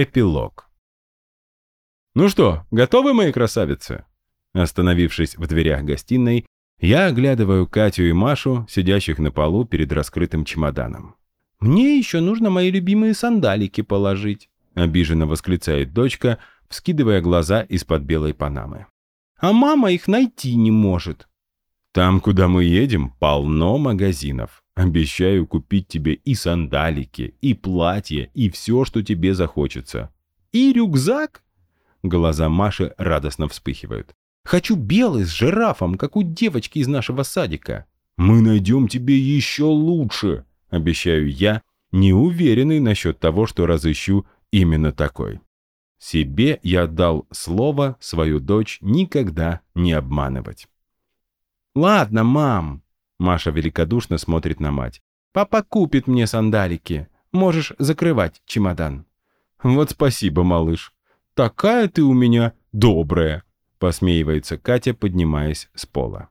Эпилог. «Ну что, готовы, мои красавицы?» Остановившись в дверях гостиной, я оглядываю Катю и Машу, сидящих на полу перед раскрытым чемоданом. «Мне еще нужно мои любимые сандалики положить», обиженно восклицает дочка, вскидывая глаза из-под белой панамы. «А мама их найти не может». «Там, куда мы едем, полно магазинов. Обещаю купить тебе и сандалики, и платье, и все, что тебе захочется». «И рюкзак?» Глаза Маши радостно вспыхивают. «Хочу белый с жирафом, как у девочки из нашего садика». «Мы найдем тебе еще лучше», — обещаю я, не уверенный насчет того, что разыщу именно такой. Себе я дал слово свою дочь никогда не обманывать. «Ладно, мам», — Маша великодушно смотрит на мать. «Папа купит мне сандалики. Можешь закрывать чемодан». «Вот спасибо, малыш. Такая ты у меня добрая», — посмеивается Катя, поднимаясь с пола.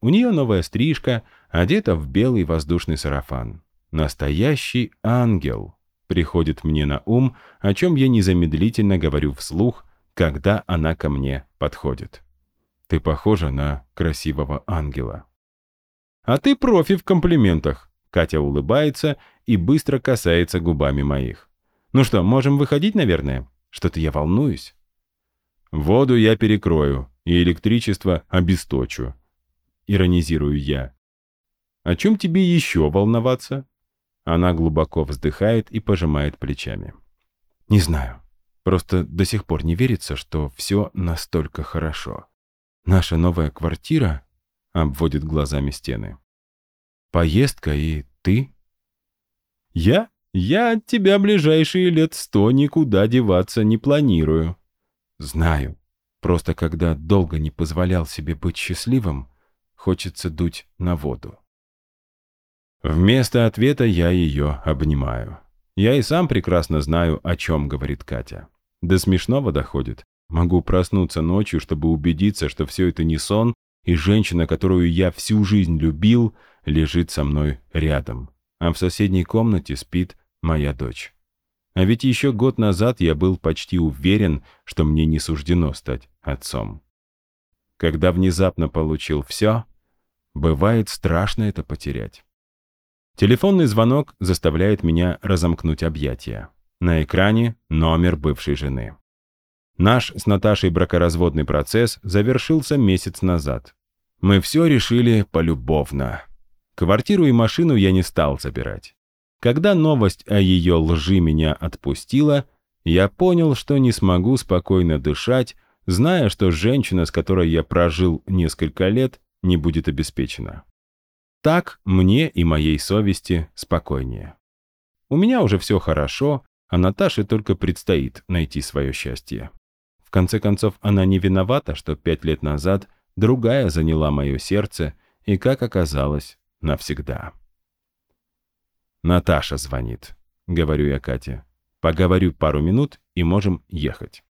У нее новая стрижка, одета в белый воздушный сарафан. Настоящий ангел приходит мне на ум, о чем я незамедлительно говорю вслух, когда она ко мне подходит. Ты похожа на красивого ангела. А ты профи в комплиментах. Катя улыбается и быстро касается губами моих. Ну что, можем выходить, наверное? Что-то я волнуюсь. Воду я перекрою и электричество обесточу. Иронизирую я. О чем тебе еще волноваться? Она глубоко вздыхает и пожимает плечами. «Не знаю. Просто до сих пор не верится, что все настолько хорошо. Наша новая квартира...» — обводит глазами стены. «Поездка и ты?» «Я? Я от тебя ближайшие лет сто никуда деваться не планирую». «Знаю. Просто когда долго не позволял себе быть счастливым, хочется дуть на воду». Вместо ответа я ее обнимаю. Я и сам прекрасно знаю, о чем говорит Катя. До смешного доходит. Могу проснуться ночью, чтобы убедиться, что все это не сон, и женщина, которую я всю жизнь любил, лежит со мной рядом. А в соседней комнате спит моя дочь. А ведь еще год назад я был почти уверен, что мне не суждено стать отцом. Когда внезапно получил все, бывает страшно это потерять. Телефонный звонок заставляет меня разомкнуть объятия. На экране номер бывшей жены. Наш с Наташей бракоразводный процесс завершился месяц назад. Мы все решили полюбовно. Квартиру и машину я не стал забирать. Когда новость о ее лжи меня отпустила, я понял, что не смогу спокойно дышать, зная, что женщина, с которой я прожил несколько лет, не будет обеспечена. Так мне и моей совести спокойнее. У меня уже все хорошо, а Наташе только предстоит найти свое счастье. В конце концов, она не виновата, что пять лет назад другая заняла мое сердце и, как оказалось, навсегда. «Наташа звонит», — говорю я Кате. «Поговорю пару минут, и можем ехать».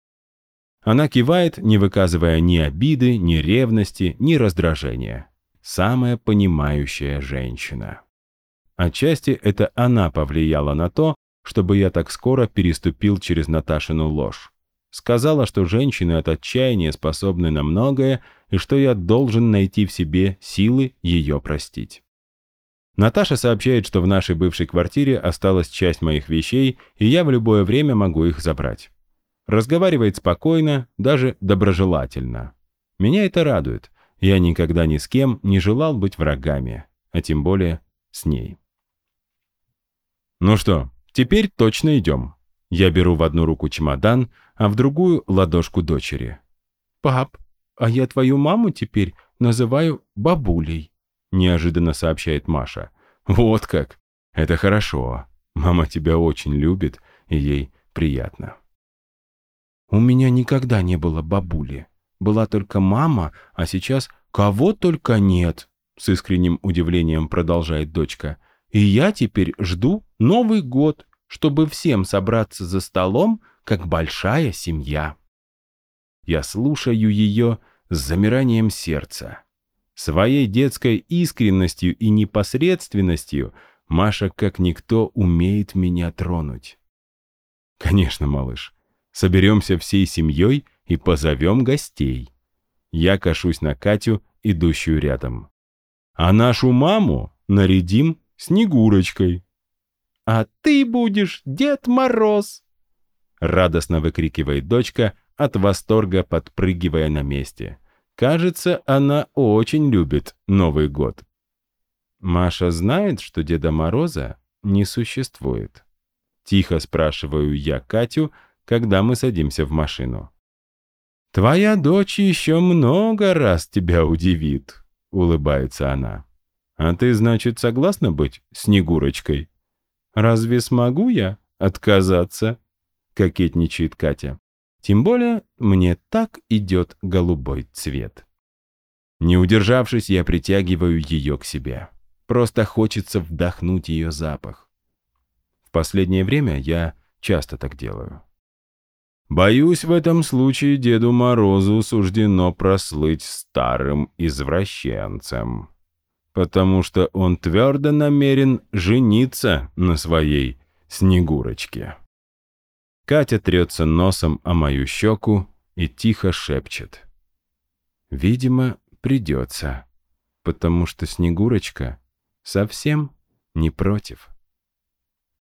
Она кивает, не выказывая ни обиды, ни ревности, ни раздражения самая понимающая женщина. Отчасти это она повлияла на то, чтобы я так скоро переступил через Наташину ложь. Сказала, что женщины от отчаяния способны на многое, и что я должен найти в себе силы ее простить. Наташа сообщает, что в нашей бывшей квартире осталась часть моих вещей, и я в любое время могу их забрать. Разговаривает спокойно, даже доброжелательно. Меня это радует. Я никогда ни с кем не желал быть врагами, а тем более с ней. Ну что, теперь точно идем. Я беру в одну руку чемодан, а в другую — ладошку дочери. «Пап, а я твою маму теперь называю бабулей», — неожиданно сообщает Маша. «Вот как! Это хорошо. Мама тебя очень любит, и ей приятно». «У меня никогда не было бабули», была только мама, а сейчас кого только нет, с искренним удивлением продолжает дочка. И я теперь жду Новый год, чтобы всем собраться за столом, как большая семья. Я слушаю ее с замиранием сердца. Своей детской искренностью и непосредственностью Маша как никто умеет меня тронуть. Конечно, малыш. Соберемся всей семьей и позовем гостей. Я кашусь на Катю, идущую рядом. А нашу маму нарядим Снегурочкой. «А ты будешь Дед Мороз!» Радостно выкрикивает дочка, от восторга подпрыгивая на месте. Кажется, она очень любит Новый год. Маша знает, что Деда Мороза не существует. Тихо спрашиваю я Катю, когда мы садимся в машину. «Твоя дочь еще много раз тебя удивит», — улыбается она. «А ты, значит, согласна быть Снегурочкой?» «Разве смогу я отказаться?» — кокетничает Катя. «Тем более мне так идет голубой цвет». Не удержавшись, я притягиваю ее к себе. Просто хочется вдохнуть ее запах. В последнее время я часто так делаю. Боюсь, в этом случае Деду Морозу суждено прослыть старым извращенцем, потому что он твердо намерен жениться на своей Снегурочке. Катя трется носом о мою щеку и тихо шепчет. Видимо, придется, потому что Снегурочка совсем не против.